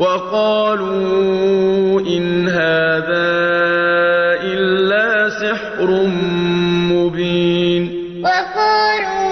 وَقَالُوا إِنْ هَٰذَا إِلَّا سِحْرٌ مُّبِينٌ. وَقَالُوا